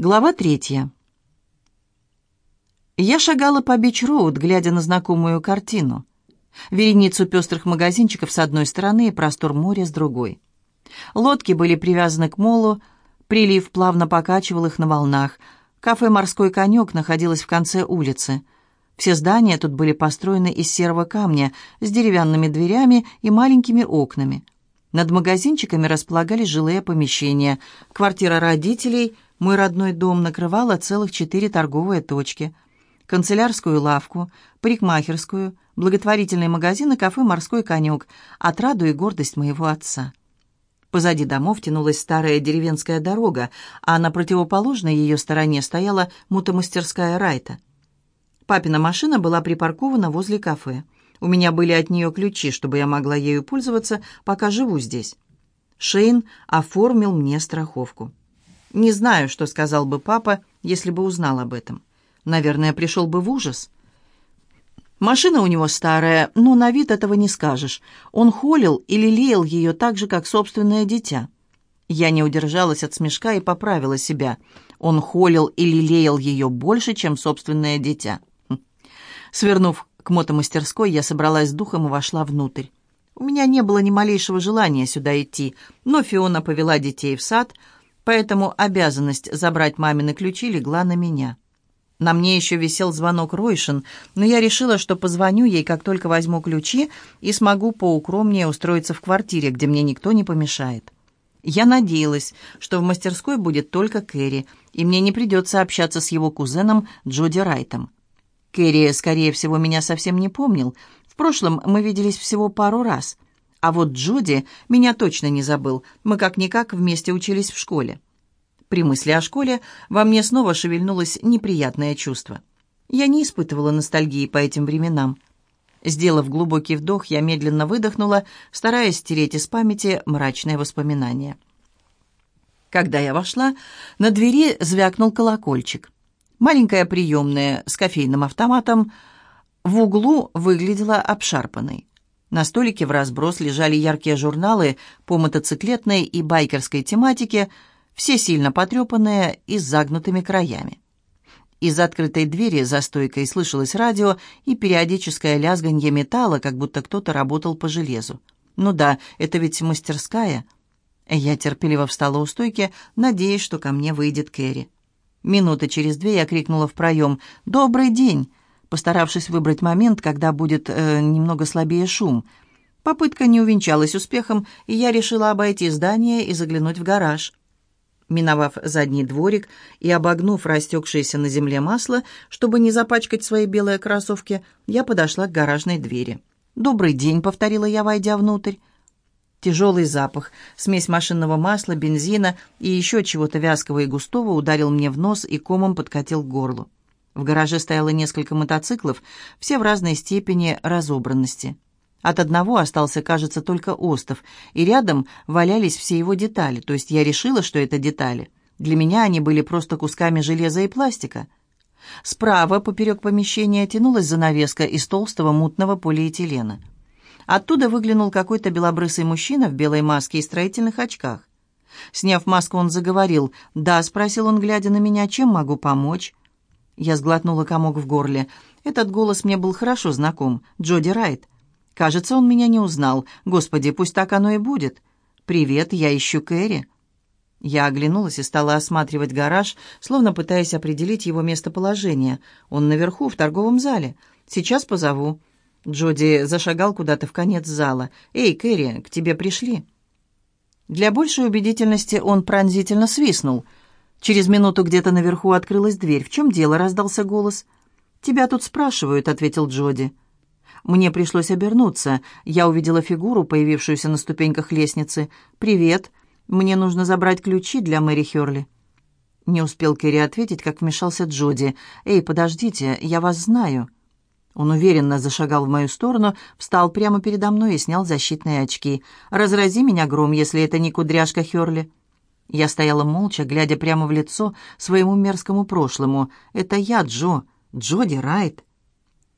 Глава третья. Я шагала по Бич-Роуд, глядя на знакомую картину. Вереницу пестрых магазинчиков с одной стороны и простор моря с другой. Лодки были привязаны к молу, прилив плавно покачивал их на волнах. Кафе «Морской конек» находилось в конце улицы. Все здания тут были построены из серого камня, с деревянными дверями и маленькими окнами. Над магазинчиками располагались жилые помещения, квартира родителей – мой родной дом накрывало целых четыре торговые точки. Канцелярскую лавку, парикмахерскую, благотворительный магазин и кафе «Морской конек», отраду и гордость моего отца. Позади домов тянулась старая деревенская дорога, а на противоположной ее стороне стояла мутомастерская Райта. Папина машина была припаркована возле кафе. У меня были от нее ключи, чтобы я могла ею пользоваться, пока живу здесь. Шейн оформил мне страховку. Не знаю, что сказал бы папа, если бы узнал об этом. Наверное, пришел бы в ужас. Машина у него старая, но на вид этого не скажешь. Он холил и лелеял ее так же, как собственное дитя. Я не удержалась от смешка и поправила себя. Он холил и лелеял ее больше, чем собственное дитя. Хм. Свернув к мотомастерской, я собралась с духом и вошла внутрь. У меня не было ни малейшего желания сюда идти, но Фиона повела детей в сад — поэтому обязанность забрать мамины ключи легла на меня. На мне еще висел звонок Ройшин, но я решила, что позвоню ей, как только возьму ключи, и смогу поукромнее устроиться в квартире, где мне никто не помешает. Я надеялась, что в мастерской будет только Кэрри, и мне не придется общаться с его кузеном Джоди Райтом. Кэрри, скорее всего, меня совсем не помнил. В прошлом мы виделись всего пару раз — а вот Джуди меня точно не забыл. Мы как-никак вместе учились в школе. При мысли о школе во мне снова шевельнулось неприятное чувство. Я не испытывала ностальгии по этим временам. Сделав глубокий вдох, я медленно выдохнула, стараясь стереть из памяти мрачные воспоминания. Когда я вошла, на двери звякнул колокольчик. Маленькая приемная с кофейным автоматом в углу выглядела обшарпанной. На столике в разброс лежали яркие журналы по мотоциклетной и байкерской тематике, все сильно потрепанные и с загнутыми краями. Из открытой двери за стойкой слышалось радио и периодическое лязганье металла, как будто кто-то работал по железу. Ну да, это ведь мастерская. Я терпеливо встала у стойки, надеясь, что ко мне выйдет Кэрри. Минуты через две я крикнула в проем «Добрый день!» Постаравшись выбрать момент, когда будет э, немного слабее шум. Попытка не увенчалась успехом, и я решила обойти здание и заглянуть в гараж. Миновав задний дворик и обогнув растекшееся на земле масло, чтобы не запачкать свои белые кроссовки, я подошла к гаражной двери. «Добрый день», — повторила я, войдя внутрь. Тяжелый запах, смесь машинного масла, бензина и еще чего-то вязкого и густого ударил мне в нос и комом подкатил к горлу. В гараже стояло несколько мотоциклов, все в разной степени разобранности. От одного остался, кажется, только остов, и рядом валялись все его детали, то есть я решила, что это детали. Для меня они были просто кусками железа и пластика. Справа, поперек помещения, тянулась занавеска из толстого мутного полиэтилена. Оттуда выглянул какой-то белобрысый мужчина в белой маске и строительных очках. Сняв маску, он заговорил. «Да», — спросил он, глядя на меня, — «чем могу помочь?» Я сглотнула комок в горле. Этот голос мне был хорошо знаком. Джоди Райт. Кажется, он меня не узнал. Господи, пусть так оно и будет. «Привет, я ищу Кэрри». Я оглянулась и стала осматривать гараж, словно пытаясь определить его местоположение. Он наверху, в торговом зале. Сейчас позову. Джоди зашагал куда-то в конец зала. «Эй, Кэрри, к тебе пришли». Для большей убедительности он пронзительно свистнул — Через минуту где-то наверху открылась дверь. «В чем дело?» — раздался голос. «Тебя тут спрашивают», — ответил Джоди. Мне пришлось обернуться. Я увидела фигуру, появившуюся на ступеньках лестницы. «Привет. Мне нужно забрать ключи для Мэри Хёрли». Не успел Керри ответить, как вмешался Джоди. «Эй, подождите, я вас знаю». Он уверенно зашагал в мою сторону, встал прямо передо мной и снял защитные очки. «Разрази меня гром, если это не кудряшка Хёрли». Я стояла молча, глядя прямо в лицо своему мерзкому прошлому. «Это я, Джо, Джоди Райт».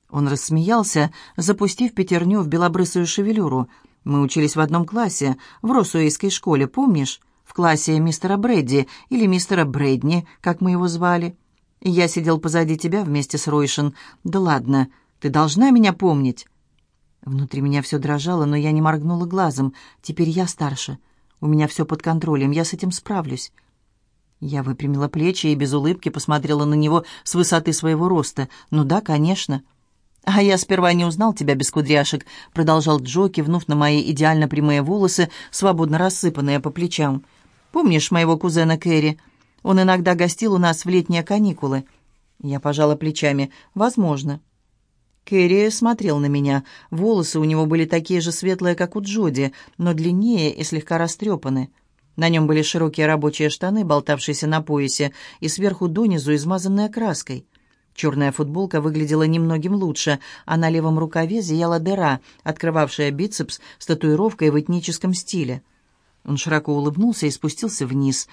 Он рассмеялся, запустив пятерню в белобрысую шевелюру. «Мы учились в одном классе, в Росуэйской школе, помнишь? в классе мистера Брэдди или мистера Брэдни, как мы его звали. Я сидел позади тебя вместе с Ройшин. Да ладно, ты должна меня помнить». Внутри меня все дрожало, но я не моргнула глазом. Теперь я старше. У меня все под контролем, я с этим справлюсь. Я выпрямила плечи и без улыбки посмотрела на него с высоты своего роста. «Ну да, конечно». «А я сперва не узнал тебя без кудряшек», — продолжал Джо, кивнув на мои идеально прямые волосы, свободно рассыпанные по плечам. «Помнишь моего кузена Кэрри? Он иногда гостил у нас в летние каникулы». Я пожала плечами. «Возможно». Кэрри смотрел на меня. Волосы у него были такие же светлые, как у Джоди, но длиннее и слегка растрепаны. На нем были широкие рабочие штаны, болтавшиеся на поясе, и сверху донизу измазанные краской. Черная футболка выглядела немногим лучше, а на левом рукаве зияла дыра, открывавшая бицепс с татуировкой в этническом стиле. Он широко улыбнулся и спустился вниз.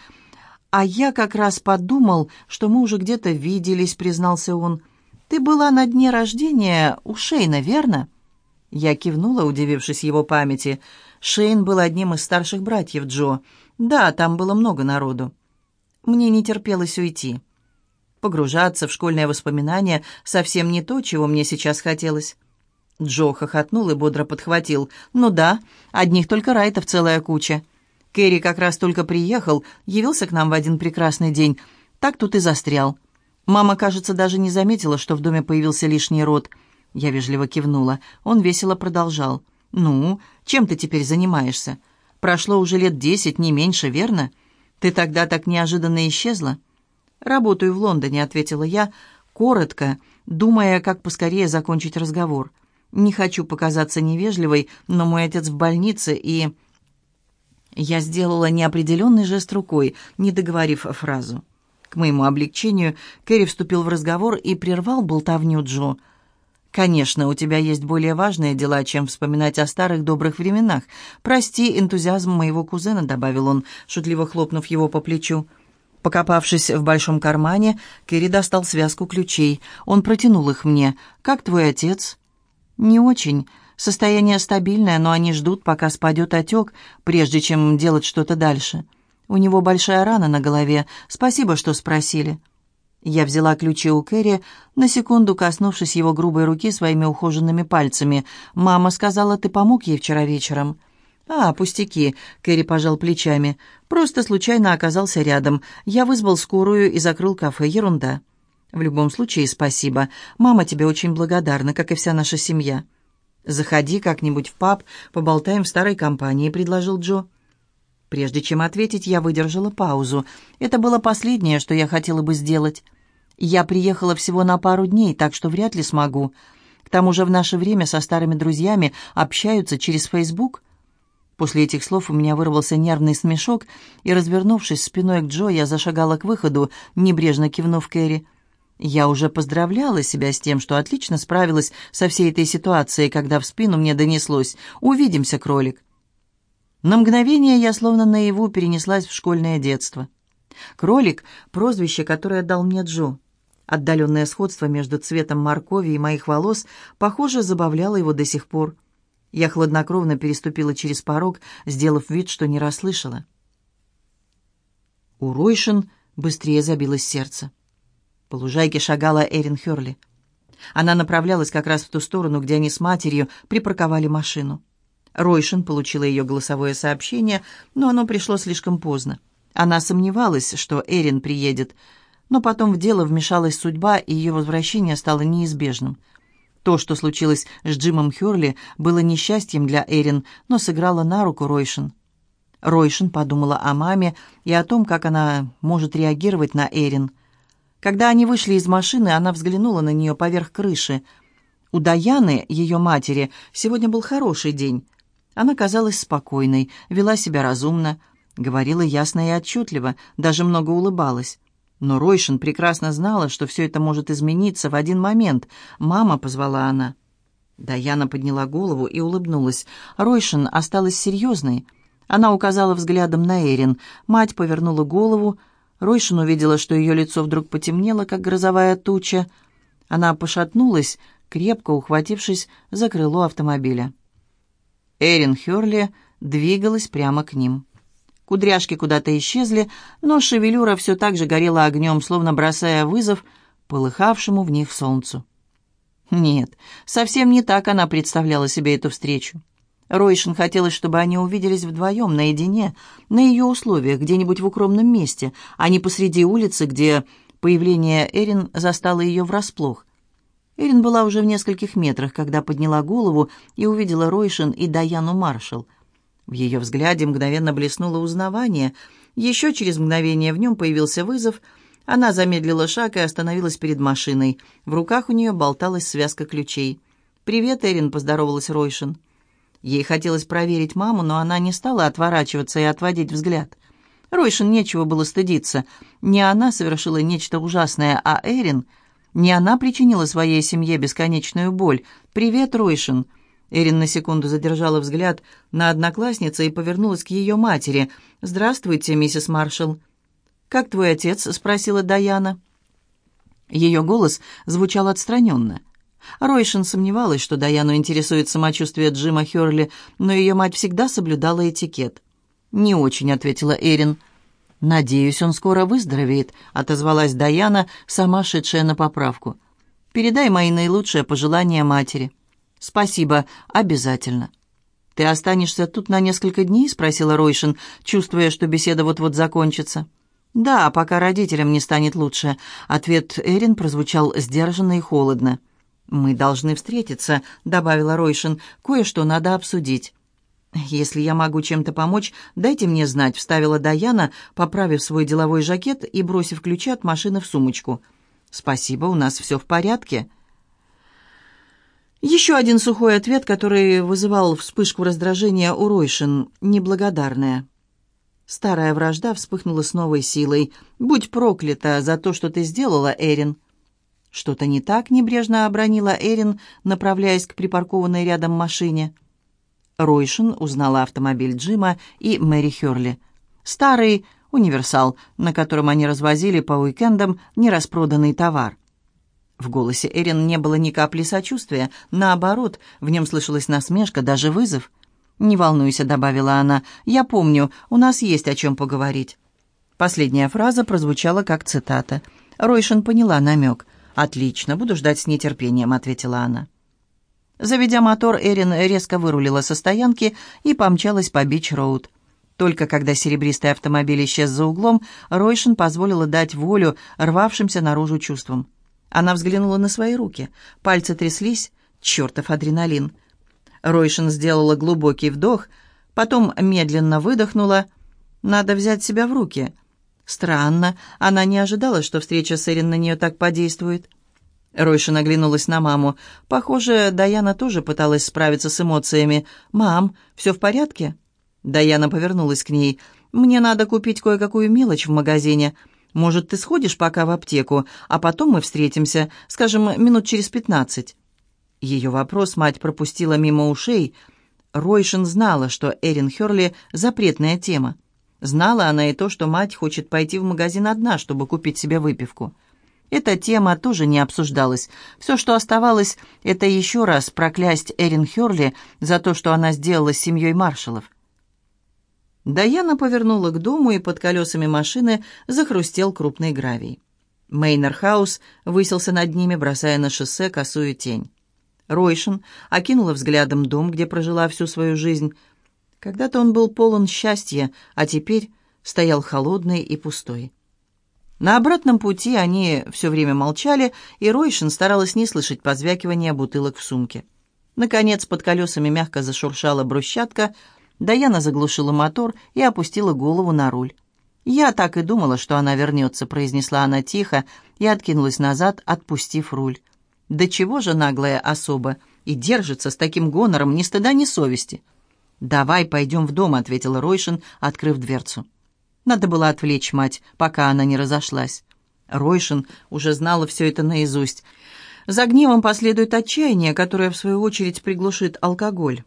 «А я как раз подумал, что мы уже где-то виделись», — признался он. «Ты была на дне рождения у Шейна, верно?» Я кивнула, удивившись его памяти. Шейн был одним из старших братьев Джо. Да, там было много народу. Мне не терпелось уйти. Погружаться в школьные воспоминания совсем не то, чего мне сейчас хотелось. Джо хохотнул и бодро подхватил. «Ну да, одних только райтов целая куча. Кэрри как раз только приехал, явился к нам в один прекрасный день. Так тут и застрял. Мама, кажется, даже не заметила, что в доме появился лишний род». Я вежливо кивнула. Он весело продолжал. «Ну, чем ты теперь занимаешься? Прошло уже лет десять, не меньше, верно? Ты тогда так неожиданно исчезла?» «Работаю в Лондоне», — ответила я, коротко, думая, как поскорее закончить разговор. «Не хочу показаться невежливой, но мой отец в больнице, и...» Я сделала неопределенный жест рукой, не договорив фразу. К моему облегчению Кэрри вступил в разговор и прервал болтовню Джо. «Конечно, у тебя есть более важные дела, чем вспоминать о старых добрых временах. Прости энтузиазм моего кузена», — добавил он, шутливо хлопнув его по плечу. Покопавшись в большом кармане, Кэрри достал связку ключей. Он протянул их мне. «Как твой отец?» «Не очень. Состояние стабильное, но они ждут, пока спадет отек, прежде чем делать что-то дальше. У него большая рана на голове. Спасибо, что спросили». Я взяла ключи у Кэрри, на секунду коснувшись его грубой руки своими ухоженными пальцами. «Мама сказала, ты помог ей вчера вечером». «А, пустяки», — Кэрри пожал плечами. «Просто случайно оказался рядом. Я вызвал скорую и закрыл кафе. Ерунда». «В любом случае, спасибо. Мама тебе очень благодарна, как и вся наша семья». «Заходи как-нибудь в паб, поболтаем в старой компании», — предложил Джо. Прежде чем ответить, я выдержала паузу. Это было последнее, что я хотела бы сделать. Я приехала всего на пару дней, так что вряд ли смогу. К тому же в наше время со старыми друзьями общаются через Фейсбук. После этих слов у меня вырвался нервный смешок, и, развернувшись спиной к Джо, я зашагала к выходу, небрежно кивнув Кэрри. Я уже поздравляла себя с тем, что отлично справилась со всей этой ситуацией, когда в спину мне донеслось «Увидимся, кролик». На мгновение я словно наяву перенеслась в школьное детство. Кролик — прозвище, которое дал мне Джо. Отдаленное сходство между цветом моркови и моих волос, похоже, забавляло его до сих пор. Я хладнокровно переступила через порог, сделав вид, что не расслышала. У Ройшин быстрее забилось сердце. По лужайке шагала Эрин Хёрли. Она направлялась как раз в ту сторону, где они с матерью припарковали машину. Ройшин получила ее голосовое сообщение, но оно пришло слишком поздно. Она сомневалась, что Эрин приедет, но потом в дело вмешалась судьба, и ее возвращение стало неизбежным — то, что случилось с Джимом Хёрли, было несчастьем для Эрин, но сыграло на руку Ройшин. Ройшин подумала о маме и о том, как она может реагировать на Эрин. Когда они вышли из машины, она взглянула на нее поверх крыши. У Даяны, ее матери, сегодня был хороший день. Она казалась спокойной, вела себя разумно, говорила ясно и отчетливо, даже много улыбалась. Но Ройшин прекрасно знала, что все это может измениться в один момент. «Мама», — позвала она. Даяна подняла голову и улыбнулась. Ройшин осталась серьезной. Она указала взглядом на Эрин. Мать повернула голову. Ройшин увидела, что ее лицо вдруг потемнело, как грозовая туча. Она пошатнулась, крепко ухватившись за крыло автомобиля. Эрин Хёрли двигалась прямо к ним. Кудряшки куда-то исчезли, но шевелюра все так же горела огнем, словно бросая вызов полыхавшему в них солнцу. Нет, совсем не так она представляла себе эту встречу. Ройшин хотелось, чтобы они увиделись вдвоем, наедине, на ее условиях, где-нибудь в укромном месте, а не посреди улицы, где появление Эрин застало ее врасплох. Эрин была уже в нескольких метрах, когда подняла голову и увидела Ройшин и Даяну Маршалл. В ее взгляде мгновенно блеснуло узнавание. Еще через мгновение в нем появился вызов. Она замедлила шаг и остановилась перед машиной. В руках у нее болталась связка ключей. «Привет, Эрин», — поздоровалась Ройшин. Ей хотелось проверить маму, но она не стала отворачиваться и отводить взгляд. Ройшин нечего было стыдиться. Не она совершила нечто ужасное, а Эрин. Не она причинила своей семье бесконечную боль. «Привет, Ройшин!» Эрин на секунду задержала взгляд на однокласснице и повернулась к ее матери. «Здравствуйте, миссис Маршалл». «Как твой отец?» — спросила Даяна. Ее голос звучал отстраненно. Ройшин сомневалась, что Даяну интересует самочувствие Джима Херли, но ее мать всегда соблюдала этикет. «Не очень», — ответила Эрин. «Надеюсь, он скоро выздоровеет», — отозвалась Даяна, сама шедшая на поправку. «Передай мои наилучшие пожелания матери». «Спасибо, обязательно». «Ты останешься тут на несколько дней?» — спросила Ройшин, чувствуя, что беседа вот-вот закончится. «Да, пока родителям не станет лучше». Ответ Эрин прозвучал сдержанно и холодно. «Мы должны встретиться», — добавила Ройшин. «Кое-что надо обсудить». «Если я могу чем-то помочь, дайте мне знать», — вставила Даяна, поправив свой деловой жакет и бросив ключи от машины в сумочку. «Спасибо, у нас все в порядке». Еще один сухой ответ, который вызывал вспышку раздражения у Ройшин, неблагодарная. Старая вражда вспыхнула с новой силой. «Будь проклята за то, что ты сделала, Эрин!» «Что-то не так?» — небрежно обронила Эрин, направляясь к припаркованной рядом машине. Ройшин узнала автомобиль Джима и Мэри Херли. Старый универсал, на котором они развозили по уикендам нераспроданный товар. В голосе Эрин не было ни капли сочувствия. Наоборот, в нем слышалась насмешка, даже вызов. «Не волнуйся», — добавила она, — «я помню, у нас есть о чем поговорить». Последняя фраза прозвучала как цитата. Ройшин поняла намек. «Отлично, буду ждать с нетерпением», — ответила она. Заведя мотор, Эрин резко вырулила со стоянки и помчалась по Бич-Роуд. Только когда серебристый автомобиль исчез за углом, Ройшин позволила дать волю рвавшимся наружу чувствам. Она взглянула на свои руки. Пальцы тряслись. Чертов адреналин. Ройшин сделала глубокий вдох, потом медленно выдохнула. «Надо взять себя в руки». Странно, она не ожидала, что встреча с Эрин на нее так подействует. Ройша наглянулась на маму. Похоже, Даяна тоже пыталась справиться с эмоциями. «Мам, все в порядке?» Даяна повернулась к ней. «Мне надо купить кое-какую мелочь в магазине. Может, ты сходишь пока в аптеку, а потом мы встретимся, скажем, минут через пятнадцать?» Ее вопрос мать пропустила мимо ушей. Ройшин знала, что Эрин Херли — запретная тема. Знала она и то, что мать хочет пойти в магазин одна, чтобы купить себе выпивку. Эта тема тоже не обсуждалась. Все, что оставалось, это еще раз проклясть Эрин Херли за то, что она сделала с семьей маршалов. Даяна повернула к дому, и под колесами машины захрустел крупный гравий. Мейнер-хаус высился над ними, бросая на шоссе косую тень. Ройшин окинула взглядом дом, где прожила всю свою жизнь. Когда-то он был полон счастья, а теперь стоял холодный и пустой. На обратном пути они все время молчали, и Ройшин старалась не слышать позвякивания бутылок в сумке. Наконец, под колесами мягко зашуршала брусчатка, Даяна заглушила мотор и опустила голову на руль. «Я так и думала, что она вернется», — произнесла она тихо и откинулась назад, отпустив руль. «Да чего же наглая особа? И держится с таким гонором ни стыда, ни совести». «Давай пойдем в дом», — ответила Ройшин, открыв дверцу. Надо было отвлечь мать, пока она не разошлась. Ройшин уже знала все это наизусть. За гневом последует отчаяние, которое, в свою очередь, приглушит алкоголь.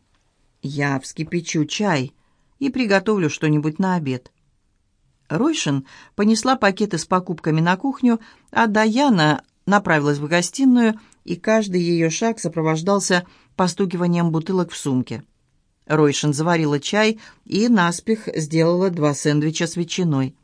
«Я вскипячу чай и приготовлю что-нибудь на обед». Ройшин понесла пакеты с покупками на кухню, а Даяна направилась в гостиную, и каждый ее шаг сопровождался постукиванием бутылок в сумке. Ройшин заварила чай и наспех сделала два сэндвича с ветчиной.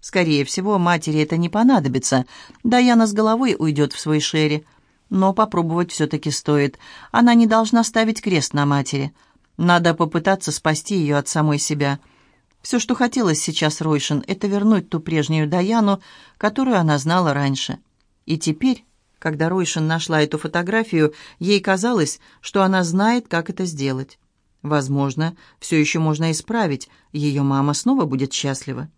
Скорее всего, матери это не понадобится. Даяна с головой уйдет в свой шерри. Но попробовать все-таки стоит. Она не должна ставить крест на матери. Надо попытаться спасти ее от самой себя. Все, что хотелось сейчас Ройшин, это вернуть ту прежнюю Даяну, которую она знала раньше. И теперь, когда Ройшин нашла эту фотографию, ей казалось, что она знает, как это сделать. Возможно, все еще можно исправить, ее мама снова будет счастлива.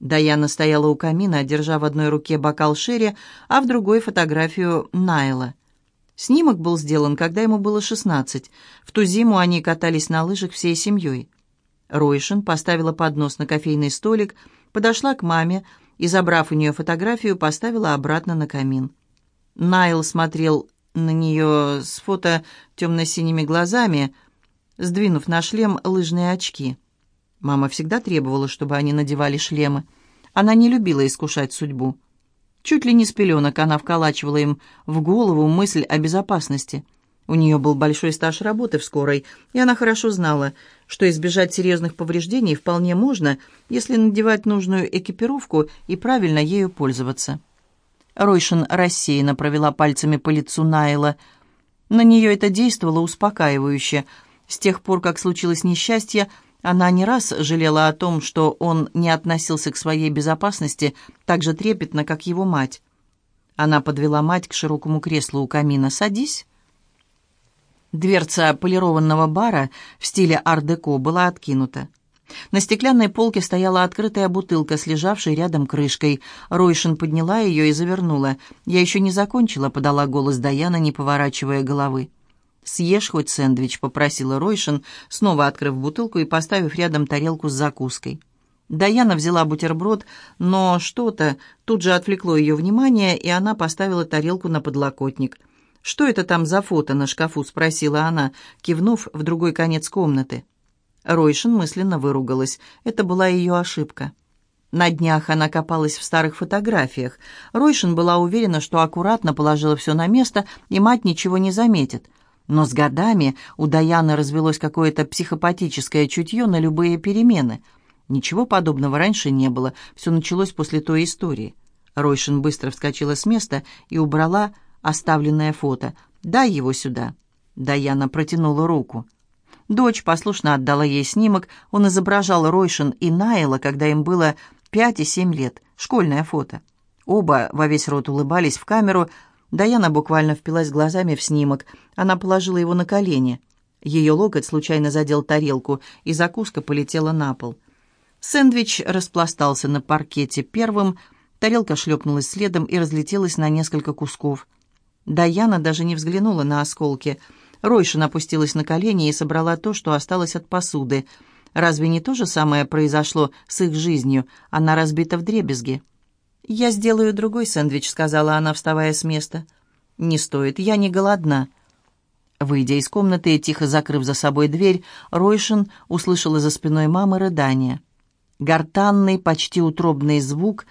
Даяна стояла у камина, держа в одной руке бокал шерри, а в другой фотографию Найла. Снимок был сделан, когда ему было шестнадцать. В ту зиму они катались на лыжах всей семьей. Ройшин поставила поднос на кофейный столик, подошла к маме и, забрав у нее фотографию, поставила обратно на камин. Найл смотрел на нее с фото темно-синими глазами, сдвинув на шлем лыжные очки. Мама всегда требовала, чтобы они надевали шлемы. Она не любила искушать судьбу. Чуть ли не с пеленок она вколачивала им в голову мысль о безопасности. У нее был большой стаж работы в скорой, и она хорошо знала, что избежать серьезных повреждений вполне можно, если надевать нужную экипировку и правильно ею пользоваться. Ройшин рассеянно провела пальцами по лицу Найла. На нее это действовало успокаивающе – с тех пор, как случилось несчастье, она не раз жалела о том, что он не относился к своей безопасности так же трепетно, как его мать. Она подвела мать к широкому креслу у камина. «Садись». Дверца полированного бара в стиле ар-деко была откинута. На стеклянной полке стояла открытая бутылка с лежавшей рядом крышкой. Ройшин подняла ее и завернула. «Я еще не закончила», — подала голос Даяна, не поворачивая головы. «Съешь хоть сэндвич», — попросила Ройшин, снова открыв бутылку и поставив рядом тарелку с закуской. Даяна взяла бутерброд, но что-то тут же отвлекло ее внимание, и она поставила тарелку на подлокотник. «Что это там за фото на шкафу?» — спросила она, кивнув в другой конец комнаты. Ройшин мысленно выругалась. Это была ее ошибка. На днях она копалась в старых фотографиях. Ройшин была уверена, что аккуратно положила все на место, и мать ничего не заметит. Но с годами у Даяны развелось какое-то психопатическое чутье на любые перемены. Ничего подобного раньше не было, все началось после той истории. Ройшин быстро вскочила с места и убрала оставленное фото. «Дай его сюда». Даяна протянула руку. Дочь послушно отдала ей снимок. Он изображал Ройшин и Найла, когда им было пять и семь лет. Школьное фото. Оба во весь рот улыбались в камеру, Даяна буквально впилась глазами в снимок. Она положила его на колени. Ее локоть случайно задел тарелку, и закуска полетела на пол. Сэндвич распластался на паркете первым, тарелка шлепнулась следом и разлетелась на несколько кусков. Даяна даже не взглянула на осколки. Ройшин опустилась на колени и собрала то, что осталось от посуды. Разве не то же самое произошло с их жизнью? Она разбита в дребезги. «Я сделаю другой сэндвич», — сказала она, вставая с места. «Не стоит, я не голодна». Выйдя из комнаты и тихо закрыв за собой дверь, Ройшин услышала за спиной мамы рыдание. Гортанный, почти утробный звук,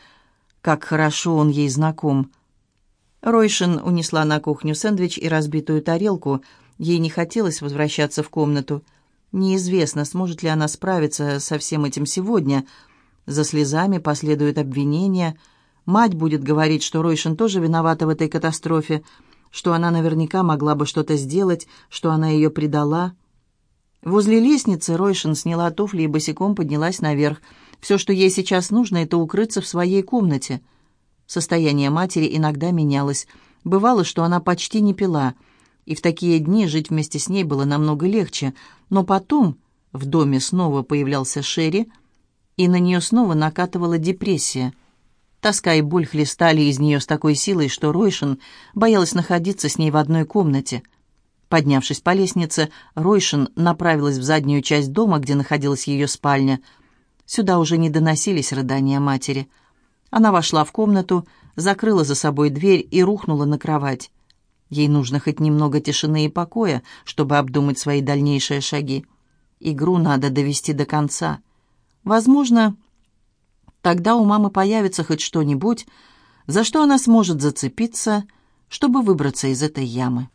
как хорошо он ей знаком. Ройшин унесла на кухню сэндвич и разбитую тарелку. Ей не хотелось возвращаться в комнату. Неизвестно, сможет ли она справиться со всем этим сегодня. За слезами последуют обвинения — Мать будет говорить, что Ройшин тоже виновата в этой катастрофе, что она наверняка могла бы что-то сделать, что она ее предала. Возле лестницы Ройшин сняла туфли и босиком поднялась наверх. Все, что ей сейчас нужно, это укрыться в своей комнате. Состояние матери иногда менялось. Бывало, что она почти не пила, и в такие дни жить вместе с ней было намного легче. Но потом в доме снова появлялся Шерри, и на нее снова накатывала депрессия – Тоска и боль хлестали из нее с такой силой, что Ройшин боялась находиться с ней в одной комнате. Поднявшись по лестнице, Ройшин направилась в заднюю часть дома, где находилась ее спальня. Сюда уже не доносились рыдания матери. Она вошла в комнату, закрыла за собой дверь и рухнула на кровать. Ей нужно хоть немного тишины и покоя, чтобы обдумать свои дальнейшие шаги. Игру надо довести до конца. Возможно, Тогда у мамы появится хоть что-нибудь, за что она сможет зацепиться, чтобы выбраться из этой ямы.